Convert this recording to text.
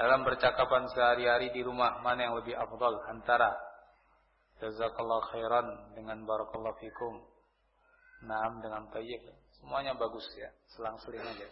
dalam percakapan sehari-hari di rumah mana yang lebih afdal antara jazakallah khairan dengan barakallahu fikum naam dengan tayyib? Semuanya bagus ya selang-seling aja.